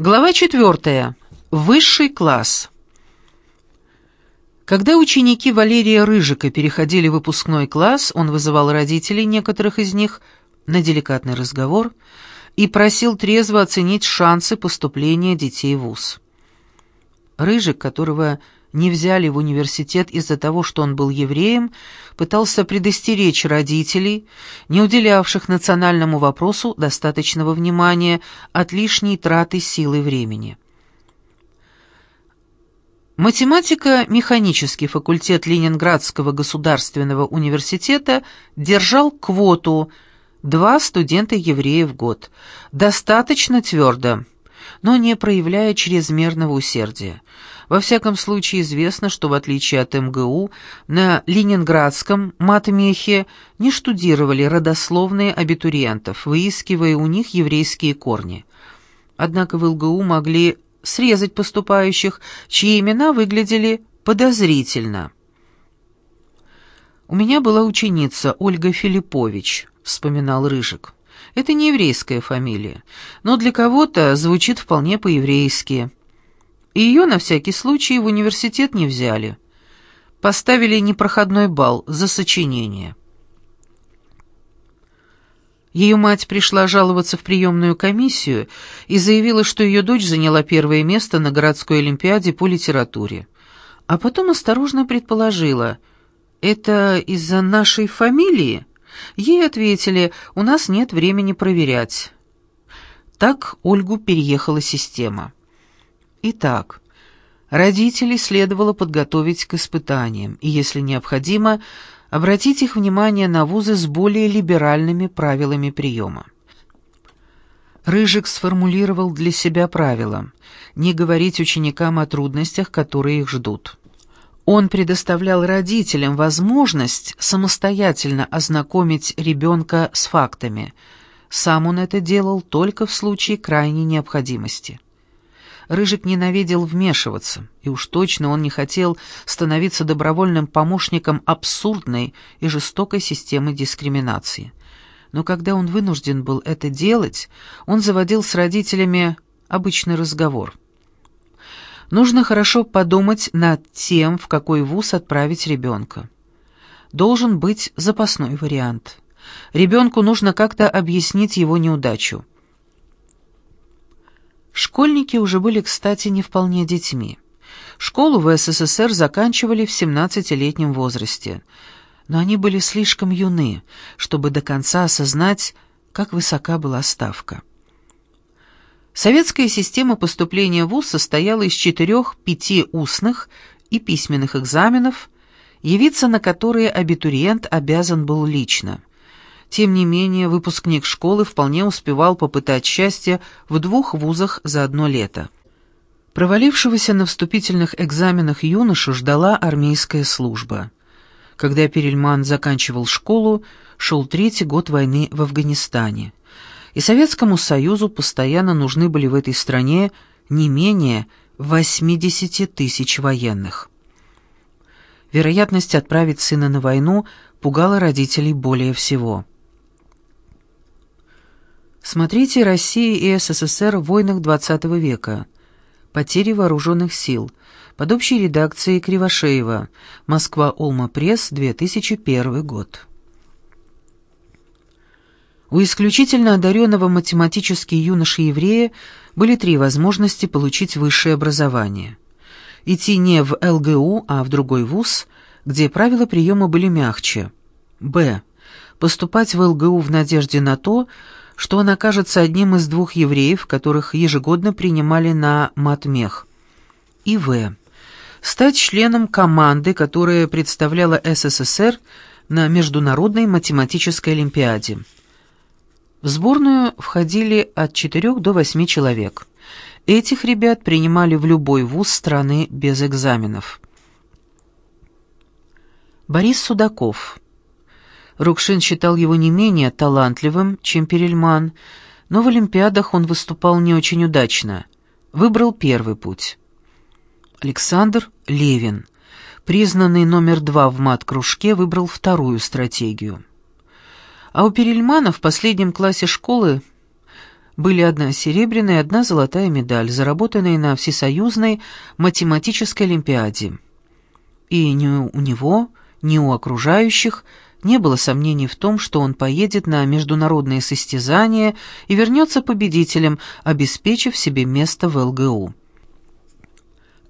Глава четвертая. Высший класс. Когда ученики Валерия Рыжика переходили в выпускной класс, он вызывал родителей некоторых из них на деликатный разговор и просил трезво оценить шансы поступления детей в ВУЗ. Рыжик, которого не взяли в университет из-за того, что он был евреем, пытался предостеречь родителей, не уделявших национальному вопросу достаточного внимания от лишней траты силы времени. Математико-механический факультет Ленинградского государственного университета держал квоту два студента-еврея в год, достаточно твердо, но не проявляя чрезмерного усердия. Во всяком случае известно, что в отличие от МГУ, на ленинградском матмехе не штудировали родословные абитуриентов, выискивая у них еврейские корни. Однако в ЛГУ могли срезать поступающих, чьи имена выглядели подозрительно. «У меня была ученица Ольга Филиппович», — вспоминал Рыжик. «Это не еврейская фамилия, но для кого-то звучит вполне по-еврейски» и ее на всякий случай в университет не взяли. Поставили непроходной балл за сочинение. Ее мать пришла жаловаться в приемную комиссию и заявила, что ее дочь заняла первое место на городской олимпиаде по литературе. А потом осторожно предположила, «Это из-за нашей фамилии?» Ей ответили, «У нас нет времени проверять». Так Ольгу переехала система. Итак, родителей следовало подготовить к испытаниям и, если необходимо, обратить их внимание на вузы с более либеральными правилами приема. Рыжик сформулировал для себя правило не говорить ученикам о трудностях, которые их ждут. Он предоставлял родителям возможность самостоятельно ознакомить ребенка с фактами. Сам он это делал только в случае крайней необходимости. Рыжик ненавидел вмешиваться, и уж точно он не хотел становиться добровольным помощником абсурдной и жестокой системы дискриминации. Но когда он вынужден был это делать, он заводил с родителями обычный разговор. Нужно хорошо подумать над тем, в какой вуз отправить ребенка. Должен быть запасной вариант. Ребенку нужно как-то объяснить его неудачу. Школьники уже были, кстати, не вполне детьми. Школу в СССР заканчивали в 17-летнем возрасте, но они были слишком юны, чтобы до конца осознать, как высока была ставка. Советская система поступления в ВУЗ состояла из четырех-пяти устных и письменных экзаменов, явиться на которые абитуриент обязан был лично. Тем не менее, выпускник школы вполне успевал попытать счастье в двух вузах за одно лето. Провалившегося на вступительных экзаменах юношу ждала армейская служба. Когда Перельман заканчивал школу, шел третий год войны в Афганистане. И Советскому Союзу постоянно нужны были в этой стране не менее 80 тысяч военных. Вероятность отправить сына на войну пугала родителей более всего. Смотрите «Россия и СССР в войнах XX века. Потери вооруженных сил». Под общей редакцией Кривошеева. Москва, Олма Пресс, 2001 год. У исключительно одаренного математически юноши-еврея были три возможности получить высшее образование. Идти не в ЛГУ, а в другой вуз, где правила приема были мягче. Б. Поступать в ЛГУ в надежде на то, что он окажется одним из двух евреев, которых ежегодно принимали на матмех. И В. Стать членом команды, которая представляла СССР на Международной математической олимпиаде. В сборную входили от 4 до 8 человек. Этих ребят принимали в любой вуз страны без экзаменов. Борис Судаков Рукшин считал его не менее талантливым, чем Перельман, но в Олимпиадах он выступал не очень удачно. Выбрал первый путь. Александр Левин, признанный номер два в мат-кружке, выбрал вторую стратегию. А у Перельмана в последнем классе школы были одна серебряная и одна золотая медаль, заработанные на Всесоюзной математической олимпиаде. И ни у него, ни у окружающих не было сомнений в том, что он поедет на международные состязания и вернется победителем, обеспечив себе место в ЛГУ.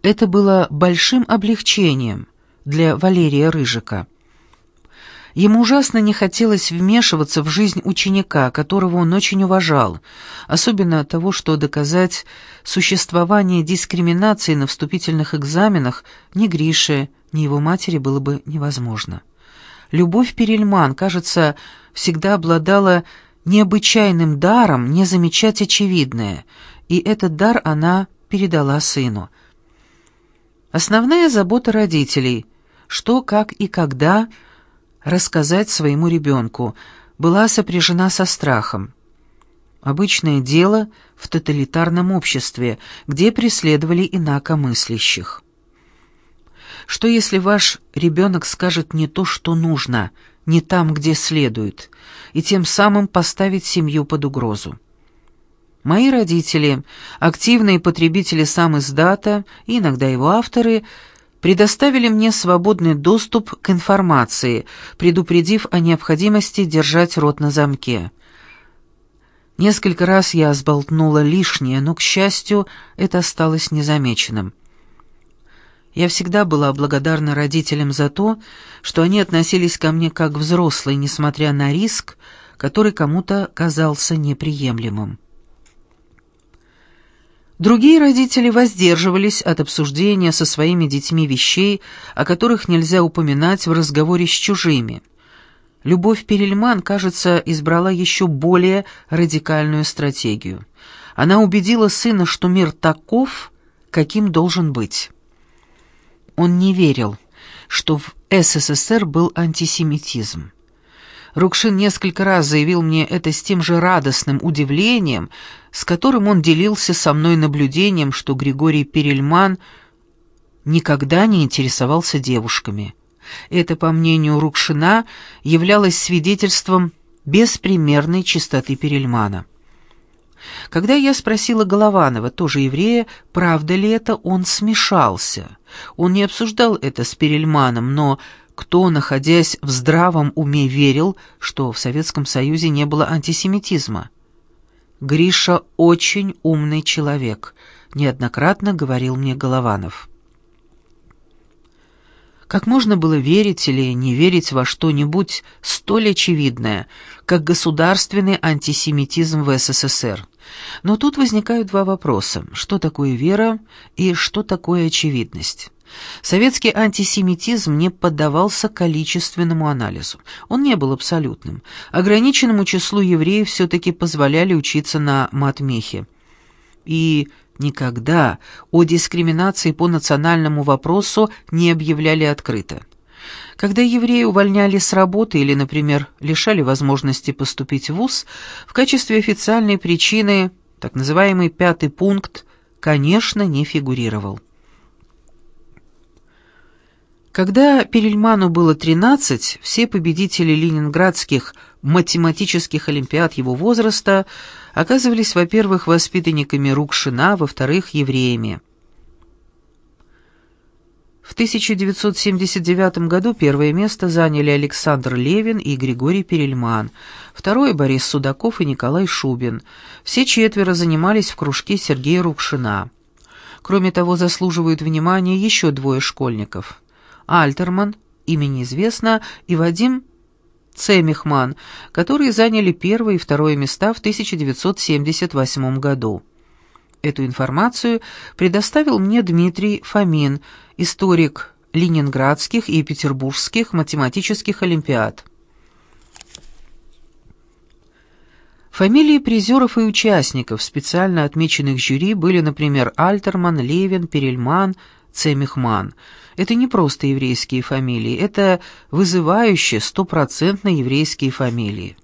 Это было большим облегчением для Валерия Рыжика. Ему ужасно не хотелось вмешиваться в жизнь ученика, которого он очень уважал, особенно того, что доказать существование дискриминации на вступительных экзаменах ни Грише, ни его матери было бы невозможно. Любовь Перельман, кажется, всегда обладала необычайным даром не замечать очевидное, и этот дар она передала сыну. Основная забота родителей — что, как и когда — рассказать своему ребенку, была сопряжена со страхом. Обычное дело в тоталитарном обществе, где преследовали инакомыслящих. Что если ваш ребенок скажет не то, что нужно, не там, где следует, и тем самым поставить семью под угрозу? Мои родители, активные потребители сам издата и иногда его авторы – предоставили мне свободный доступ к информации, предупредив о необходимости держать рот на замке. Несколько раз я сболтнула лишнее, но, к счастью, это осталось незамеченным. Я всегда была благодарна родителям за то, что они относились ко мне как взрослые, несмотря на риск, который кому-то казался неприемлемым. Другие родители воздерживались от обсуждения со своими детьми вещей, о которых нельзя упоминать в разговоре с чужими. Любовь Перельман, кажется, избрала еще более радикальную стратегию. Она убедила сына, что мир таков, каким должен быть. Он не верил, что в СССР был антисемитизм. Рукшин несколько раз заявил мне это с тем же радостным удивлением, с которым он делился со мной наблюдением, что Григорий Перельман никогда не интересовался девушками. Это, по мнению Рукшина, являлось свидетельством беспримерной чистоты Перельмана. Когда я спросила Голованова, тоже еврея, правда ли это, он смешался. Он не обсуждал это с Перельманом, но кто, находясь в здравом уме, верил, что в Советском Союзе не было антисемитизма. «Гриша очень умный человек», — неоднократно говорил мне Голованов. Как можно было верить или не верить во что-нибудь столь очевидное, как государственный антисемитизм в СССР? Но тут возникают два вопроса. Что такое вера и что такое очевидность? Советский антисемитизм не поддавался количественному анализу. Он не был абсолютным. Ограниченному числу евреев все-таки позволяли учиться на матмехе. И никогда о дискриминации по национальному вопросу не объявляли открыто. Когда евреи увольняли с работы или, например, лишали возможности поступить в ВУЗ, в качестве официальной причины так называемый пятый пункт, конечно, не фигурировал. Когда Перельману было 13, все победители ленинградских математических олимпиад его возраста оказывались, во-первых, воспитанниками Рукшина, во-вторых, евреями. В 1979 году первое место заняли Александр Левин и Григорий Перельман, второе – Борис Судаков и Николай Шубин. Все четверо занимались в кружке Сергея Рукшина. Кроме того, заслуживают внимания еще двое школьников – Альтерман, имя неизвестно, и Вадим Цемихман, которые заняли первое и второе места в 1978 году. Эту информацию предоставил мне Дмитрий Фомин, историк ленинградских и петербургских математических олимпиад. Фамилии призеров и участников, специально отмеченных жюри, были, например, Альтерман, Левин, Перельман, Цемихман – это не просто еврейские фамилии, это вызывающие стопроцентно еврейские фамилии.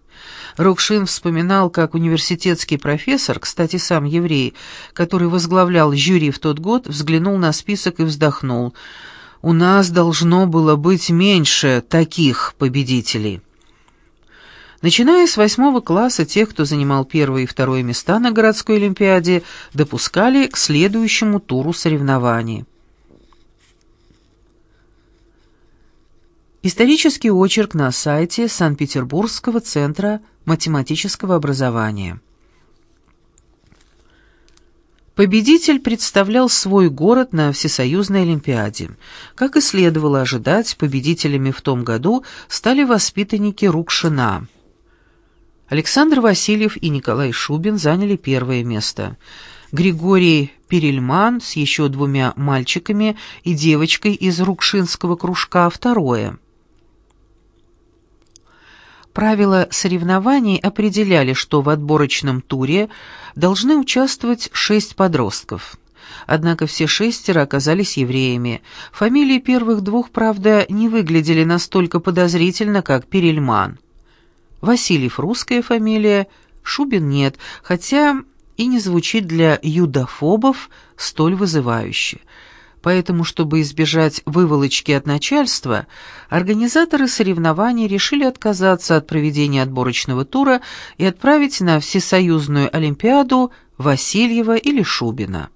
Рокшин вспоминал, как университетский профессор, кстати, сам еврей, который возглавлял жюри в тот год, взглянул на список и вздохнул. «У нас должно было быть меньше таких победителей». Начиная с восьмого класса, тех, кто занимал первое и второе места на городской олимпиаде, допускали к следующему туру соревнований. Исторический очерк на сайте Санкт-Петербургского центра математического образования. Победитель представлял свой город на Всесоюзной Олимпиаде. Как и следовало ожидать, победителями в том году стали воспитанники Рукшина. Александр Васильев и Николай Шубин заняли первое место. Григорий Перельман с еще двумя мальчиками и девочкой из Рукшинского кружка – второе. Правила соревнований определяли, что в отборочном туре должны участвовать шесть подростков. Однако все шестеро оказались евреями. Фамилии первых двух, правда, не выглядели настолько подозрительно, как Перельман. Васильев русская фамилия, Шубин нет, хотя и не звучит для юдофобов столь вызывающе. Поэтому, чтобы избежать выволочки от начальства, организаторы соревнований решили отказаться от проведения отборочного тура и отправить на Всесоюзную Олимпиаду Васильева или Шубина.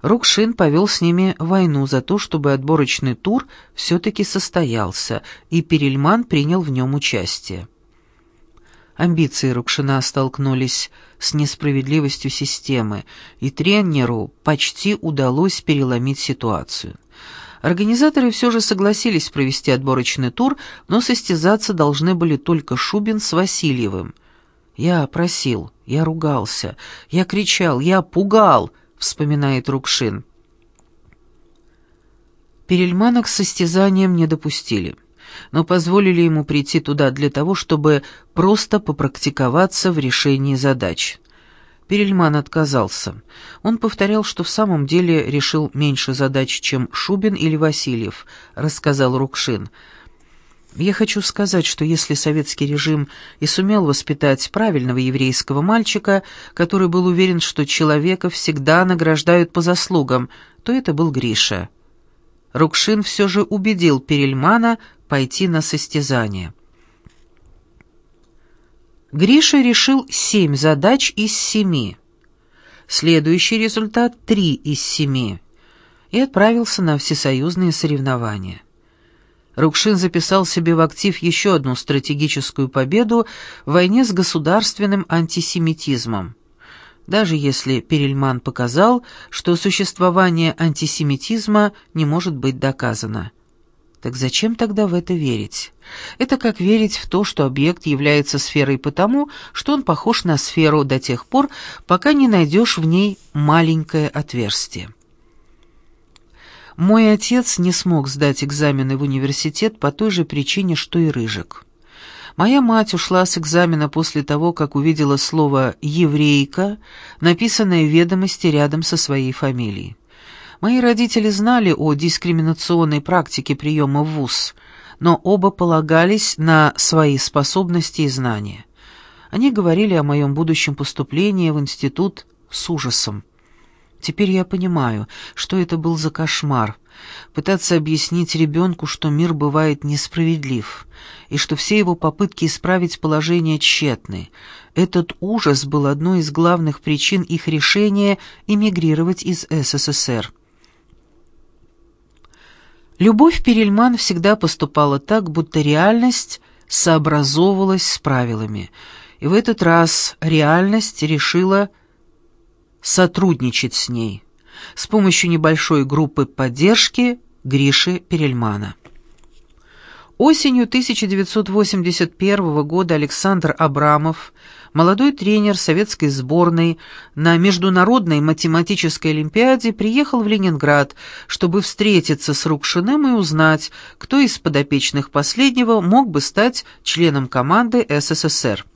Рукшин повел с ними войну за то, чтобы отборочный тур все-таки состоялся, и Перельман принял в нем участие. Амбиции Рукшина столкнулись с несправедливостью системы, и тренеру почти удалось переломить ситуацию. Организаторы все же согласились провести отборочный тур, но состязаться должны были только Шубин с Васильевым. «Я просил, я ругался, я кричал, я пугал», вспоминает Рукшин. Перельмана к состязаниям не допустили, но позволили ему прийти туда для того, чтобы просто попрактиковаться в решении задач. Перельман отказался. Он повторял, что в самом деле решил меньше задач, чем Шубин или Васильев, рассказал Рукшин. Я хочу сказать, что если советский режим и сумел воспитать правильного еврейского мальчика, который был уверен, что человека всегда награждают по заслугам, то это был Гриша. Рукшин все же убедил Перельмана пойти на состязание. Гриша решил семь задач из семи. Следующий результат — три из семи. И отправился на всесоюзные соревнования. Рукшин записал себе в актив еще одну стратегическую победу в войне с государственным антисемитизмом. Даже если Перельман показал, что существование антисемитизма не может быть доказано. Так зачем тогда в это верить? Это как верить в то, что объект является сферой потому, что он похож на сферу до тех пор, пока не найдешь в ней маленькое отверстие. Мой отец не смог сдать экзамены в университет по той же причине, что и Рыжик. Моя мать ушла с экзамена после того, как увидела слово «еврейка», написанное в ведомости рядом со своей фамилией. Мои родители знали о дискриминационной практике приема в ВУЗ, но оба полагались на свои способности и знания. Они говорили о моем будущем поступлении в институт с ужасом. Теперь я понимаю, что это был за кошмар. Пытаться объяснить ребенку, что мир бывает несправедлив, и что все его попытки исправить положение тщетны. Этот ужас был одной из главных причин их решения эмигрировать из СССР. Любовь Перельман всегда поступала так, будто реальность сообразовывалась с правилами, и в этот раз реальность решила сотрудничать с ней с помощью небольшой группы поддержки Гриши Перельмана. Осенью 1981 года Александр Абрамов, молодой тренер советской сборной, на Международной математической олимпиаде приехал в Ленинград, чтобы встретиться с Рукшиным и узнать, кто из подопечных последнего мог бы стать членом команды СССР.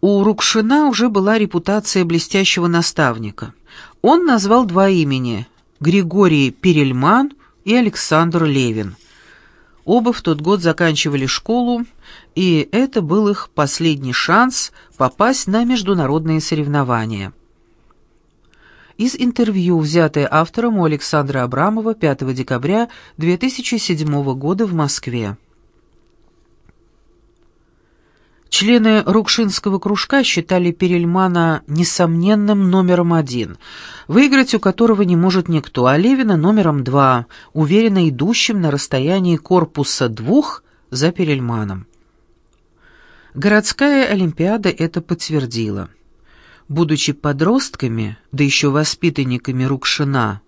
У Рукшина уже была репутация блестящего наставника. Он назвал два имени – Григорий Перельман и Александр Левин. Оба в тот год заканчивали школу, и это был их последний шанс попасть на международные соревнования. Из интервью, взятое автором у Александра Абрамова 5 декабря 2007 года в Москве. Члены Рукшинского кружка считали Перельмана несомненным номером один, выиграть у которого не может никто, а Левина номером два, уверенно идущим на расстоянии корпуса двух за Перельманом. Городская Олимпиада это подтвердила. Будучи подростками, да еще воспитанниками Рукшина,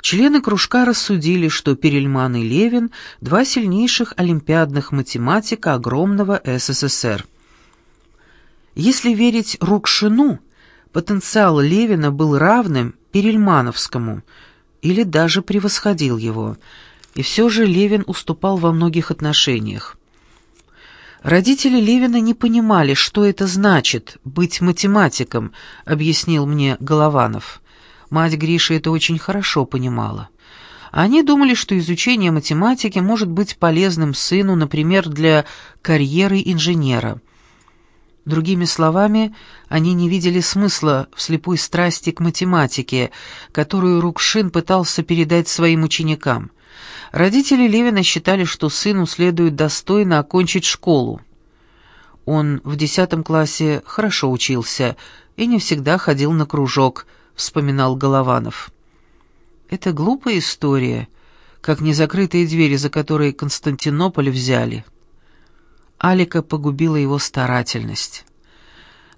члены кружка рассудили, что Перельман и Левин – два сильнейших олимпиадных математика огромного СССР. Если верить Рукшину, потенциал Левина был равным Перельмановскому или даже превосходил его, и все же Левин уступал во многих отношениях. Родители Левина не понимали, что это значит быть математиком, объяснил мне Голованов. Мать Гриши это очень хорошо понимала. Они думали, что изучение математики может быть полезным сыну, например, для карьеры инженера. Другими словами, они не видели смысла в слепой страсти к математике, которую Рукшин пытался передать своим ученикам. Родители Левина считали, что сыну следует достойно окончить школу. Он в десятом классе хорошо учился и не всегда ходил на кружок, вспоминал Голованов. Это глупая история, как незакрытые двери, за которые Константинополь взяли. Алика погубила его старательность.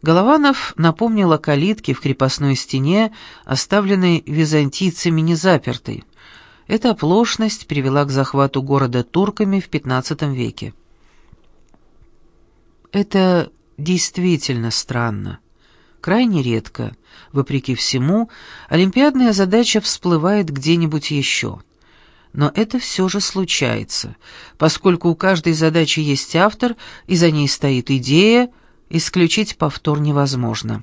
Голованов напомнил о калитке в крепостной стене, оставленной византийцами незапертой. Эта оплошность привела к захвату города турками в XV веке. Это действительно странно. Крайне редко, вопреки всему, олимпиадная задача всплывает где-нибудь еще – но это все же случается, поскольку у каждой задачи есть автор, и за ней стоит идея, исключить повтор невозможно.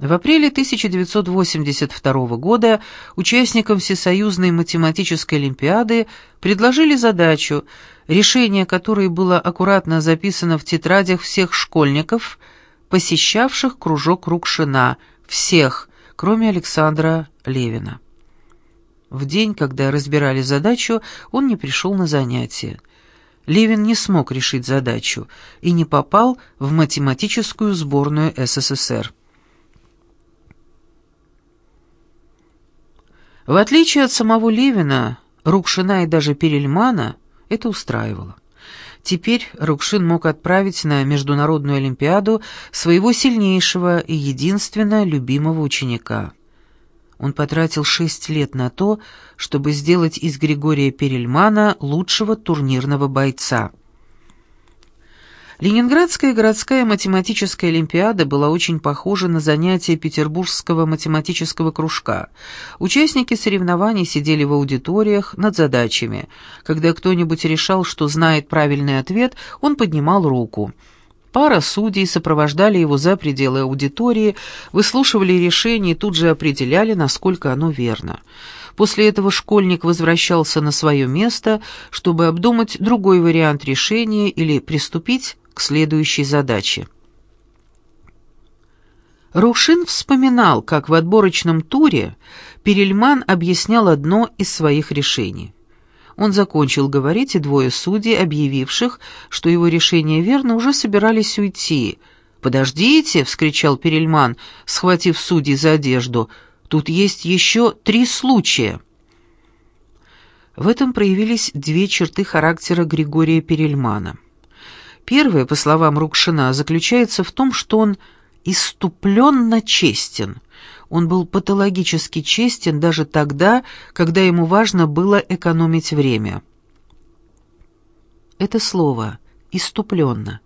В апреле 1982 года участникам Всесоюзной математической олимпиады предложили задачу, решение которой было аккуратно записано в тетрадях всех школьников, посещавших кружок Рукшина, всех, кроме Александра Левина. В день, когда разбирали задачу, он не пришел на занятия. Левин не смог решить задачу и не попал в математическую сборную СССР. В отличие от самого Левина, Рукшина и даже Перельмана это устраивало. Теперь Рукшин мог отправить на Международную Олимпиаду своего сильнейшего и единственно любимого ученика – он потратил шесть лет на то, чтобы сделать из Григория Перельмана лучшего турнирного бойца. Ленинградская городская математическая олимпиада была очень похожа на занятия Петербургского математического кружка. Участники соревнований сидели в аудиториях над задачами. Когда кто-нибудь решал, что знает правильный ответ, он поднимал руку – Пара судей сопровождали его за пределы аудитории, выслушивали решение и тут же определяли, насколько оно верно. После этого школьник возвращался на свое место, чтобы обдумать другой вариант решения или приступить к следующей задаче. Рушин вспоминал, как в отборочном туре Перельман объяснял одно из своих решений. Он закончил говорить, и двое судей, объявивших, что его решение верно, уже собирались уйти. «Подождите!» — вскричал Перельман, схватив судей за одежду. «Тут есть еще три случая». В этом проявились две черты характера Григория Перельмана. Первое, по словам Рукшина, заключается в том, что он иступленно честен — он был патологически честен даже тогда, когда ему важно было экономить время. Это слово «иступленно»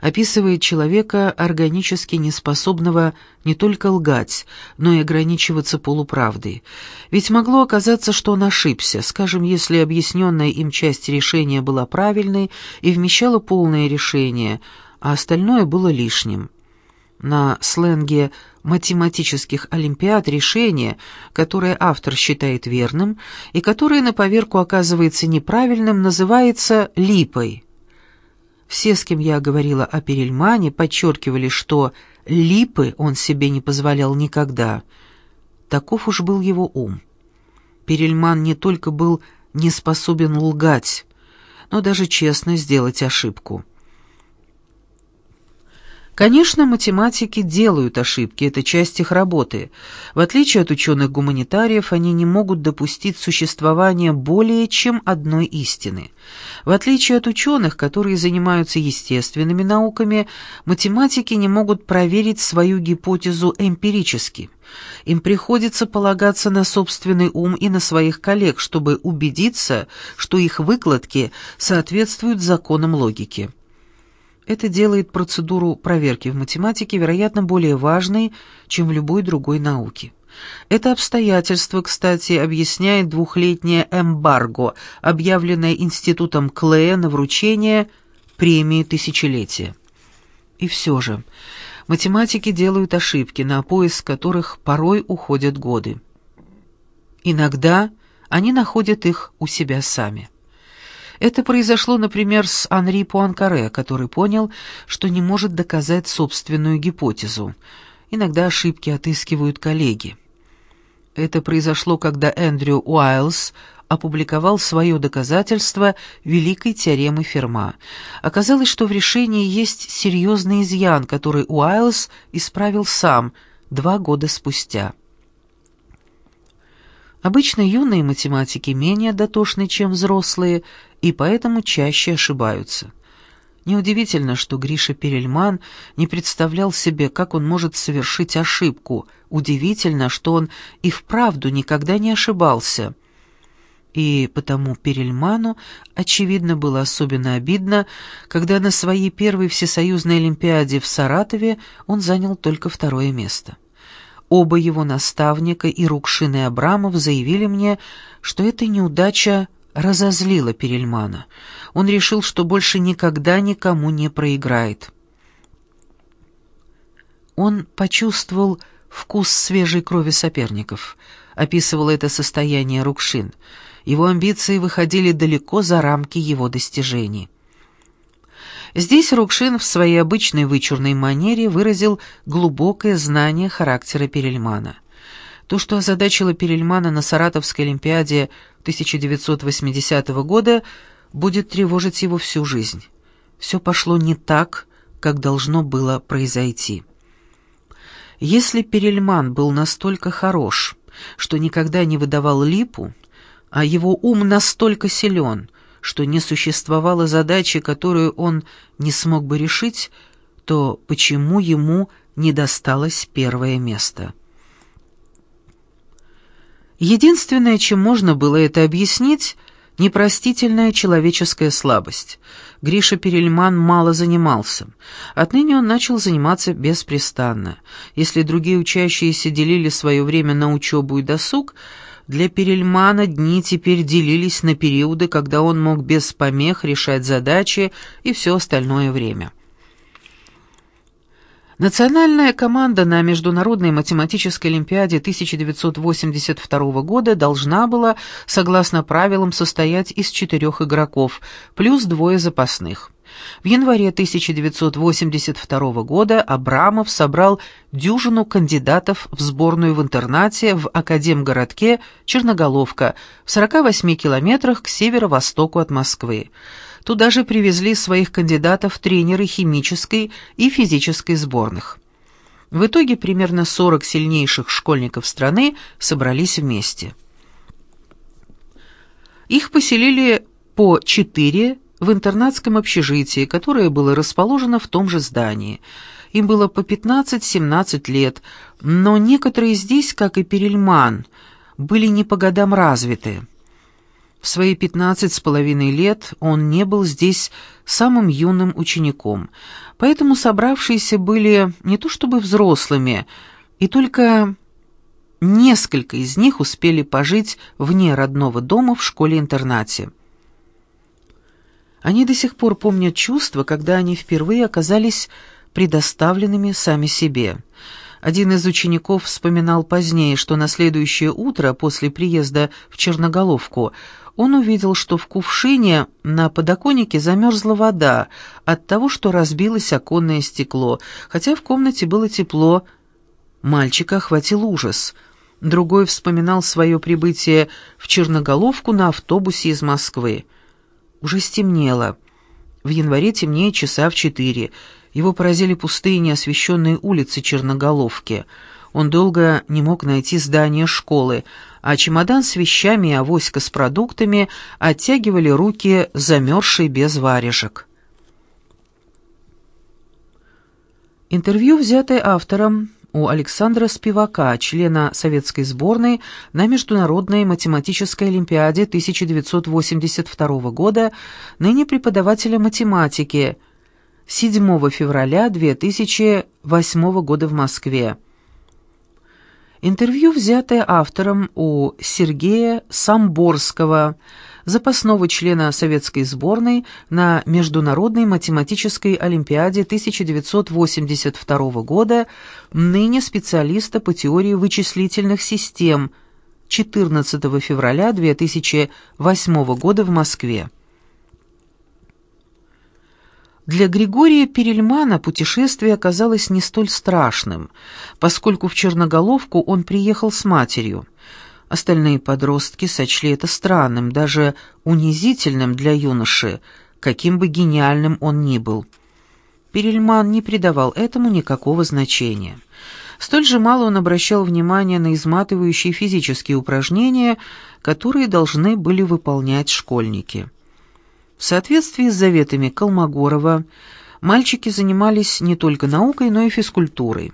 описывает человека, органически неспособного не только лгать, но и ограничиваться полуправдой. Ведь могло оказаться, что он ошибся, скажем, если объясненная им часть решения была правильной и вмещала полное решение, а остальное было лишним. На сленге математических олимпиад решение, которое автор считает верным и которое на поверку оказывается неправильным, называется липой. Все, с кем я говорила о Перельмане, подчеркивали, что липы он себе не позволял никогда. Таков уж был его ум. Перельман не только был не способен лгать, но даже честно сделать ошибку. Конечно, математики делают ошибки, это часть их работы. В отличие от ученых-гуманитариев, они не могут допустить существования более чем одной истины. В отличие от ученых, которые занимаются естественными науками, математики не могут проверить свою гипотезу эмпирически. Им приходится полагаться на собственный ум и на своих коллег, чтобы убедиться, что их выкладки соответствуют законам логики. Это делает процедуру проверки в математике, вероятно, более важной, чем в любой другой науке. Это обстоятельство, кстати, объясняет двухлетнее эмбарго, объявленное Институтом Клея на вручение премии тысячелетия. И все же, математики делают ошибки, на поиск которых порой уходят годы. Иногда они находят их у себя сами. Это произошло, например, с Анри Пуанкаре, который понял, что не может доказать собственную гипотезу. Иногда ошибки отыскивают коллеги. Это произошло, когда Эндрю Уайлз опубликовал свое доказательство великой теоремы Ферма. Оказалось, что в решении есть серьезный изъян, который Уайлз исправил сам два года спустя. Обычно юные математики менее дотошны, чем взрослые, и поэтому чаще ошибаются. Неудивительно, что Гриша Перельман не представлял себе, как он может совершить ошибку. Удивительно, что он и вправду никогда не ошибался. И потому Перельману, очевидно, было особенно обидно, когда на своей первой всесоюзной олимпиаде в Саратове он занял только второе место. Оба его наставника и Рукшин и Абрамов заявили мне, что эта неудача разозлила Перельмана. Он решил, что больше никогда никому не проиграет. Он почувствовал вкус свежей крови соперников, описывал это состояние Рукшин. Его амбиции выходили далеко за рамки его достижений. Здесь Рукшин в своей обычной вычурной манере выразил глубокое знание характера Перельмана. То, что озадачило Перельмана на Саратовской Олимпиаде 1980 года, будет тревожить его всю жизнь. Все пошло не так, как должно было произойти. Если Перельман был настолько хорош, что никогда не выдавал липу, а его ум настолько силен, что не существовало задачи, которую он не смог бы решить, то почему ему не досталось первое место? Единственное, чем можно было это объяснить, непростительная человеческая слабость. Гриша Перельман мало занимался. Отныне он начал заниматься беспрестанно. Если другие учащиеся делили свое время на учебу и досуг, для Перельмана дни теперь делились на периоды, когда он мог без помех решать задачи и все остальное время. Национальная команда на Международной математической олимпиаде 1982 года должна была, согласно правилам, состоять из четырех игроков, плюс двое запасных. В январе 1982 года Абрамов собрал дюжину кандидатов в сборную в интернате в Академгородке Черноголовка в 48 километрах к северо-востоку от Москвы. Туда же привезли своих кандидатов тренеры химической и физической сборных. В итоге примерно 40 сильнейших школьников страны собрались вместе. Их поселили по четыре в интернатском общежитии, которое было расположено в том же здании. Им было по 15-17 лет, но некоторые здесь, как и Перельман, были не по годам развиты. В свои пятнадцать с половиной лет он не был здесь самым юным учеником, поэтому собравшиеся были не то чтобы взрослыми, и только несколько из них успели пожить вне родного дома в школе-интернате. Они до сих пор помнят чувство, когда они впервые оказались предоставленными сами себе. Один из учеников вспоминал позднее, что на следующее утро после приезда в Черноголовку он увидел, что в кувшине на подоконнике замерзла вода от того, что разбилось оконное стекло, хотя в комнате было тепло. Мальчика охватил ужас. Другой вспоминал свое прибытие в Черноголовку на автобусе из Москвы. Уже стемнело. В январе темнее часа в четыре, Его поразили пустые неосвещенные улицы Черноголовки. Он долго не мог найти здание школы, а чемодан с вещами и авоська с продуктами оттягивали руки, замерзшие без варежек. Интервью, взятое автором у Александра Спивака, члена советской сборной на Международной математической олимпиаде 1982 года, ныне преподавателя математики, 7 февраля 2008 года в Москве. Интервью, взятое автором у Сергея Самборского, запасного члена советской сборной на Международной математической олимпиаде 1982 года, ныне специалиста по теории вычислительных систем, 14 февраля 2008 года в Москве. Для Григория Перельмана путешествие оказалось не столь страшным, поскольку в Черноголовку он приехал с матерью. Остальные подростки сочли это странным, даже унизительным для юноши, каким бы гениальным он ни был. Перельман не придавал этому никакого значения. Столь же мало он обращал внимания на изматывающие физические упражнения, которые должны были выполнять школьники. В соответствии с заветами Колмогорова, мальчики занимались не только наукой, но и физкультурой.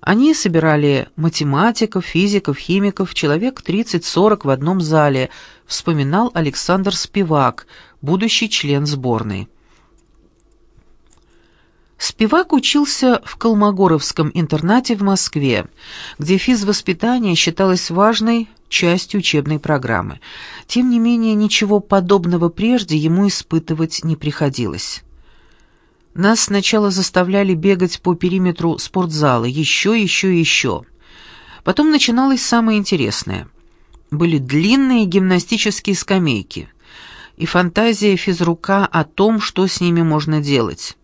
Они собирали математиков, физиков, химиков, человек 30-40 в одном зале, вспоминал Александр Спивак, будущий член сборной. Спивак учился в Колмогоровском интернате в Москве, где физвоспитание считалось важной частью учебной программы. Тем не менее, ничего подобного прежде ему испытывать не приходилось. Нас сначала заставляли бегать по периметру спортзала, еще, еще, еще. Потом начиналось самое интересное. Были длинные гимнастические скамейки и фантазия физрука о том, что с ними можно делать.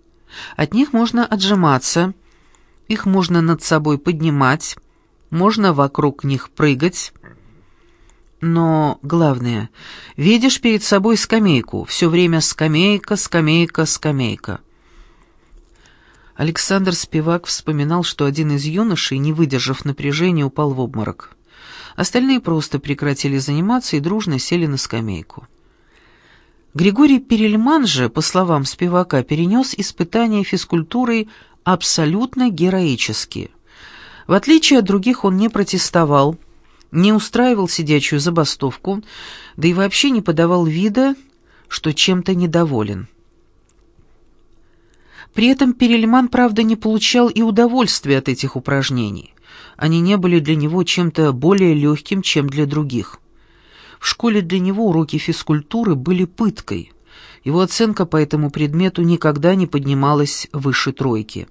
От них можно отжиматься, их можно над собой поднимать, можно вокруг них прыгать, но главное, видишь перед собой скамейку, все время скамейка, скамейка, скамейка. Александр Спивак вспоминал, что один из юношей, не выдержав напряжения, упал в обморок. Остальные просто прекратили заниматься и дружно сели на скамейку. Григорий Перельман же, по словам Спивака, перенес испытания физкультурой абсолютно героически. В отличие от других он не протестовал, не устраивал сидячую забастовку, да и вообще не подавал вида, что чем-то недоволен. При этом Перельман, правда, не получал и удовольствия от этих упражнений. Они не были для него чем-то более легким, чем для других. В школе для него уроки физкультуры были пыткой. Его оценка по этому предмету никогда не поднималась выше тройки.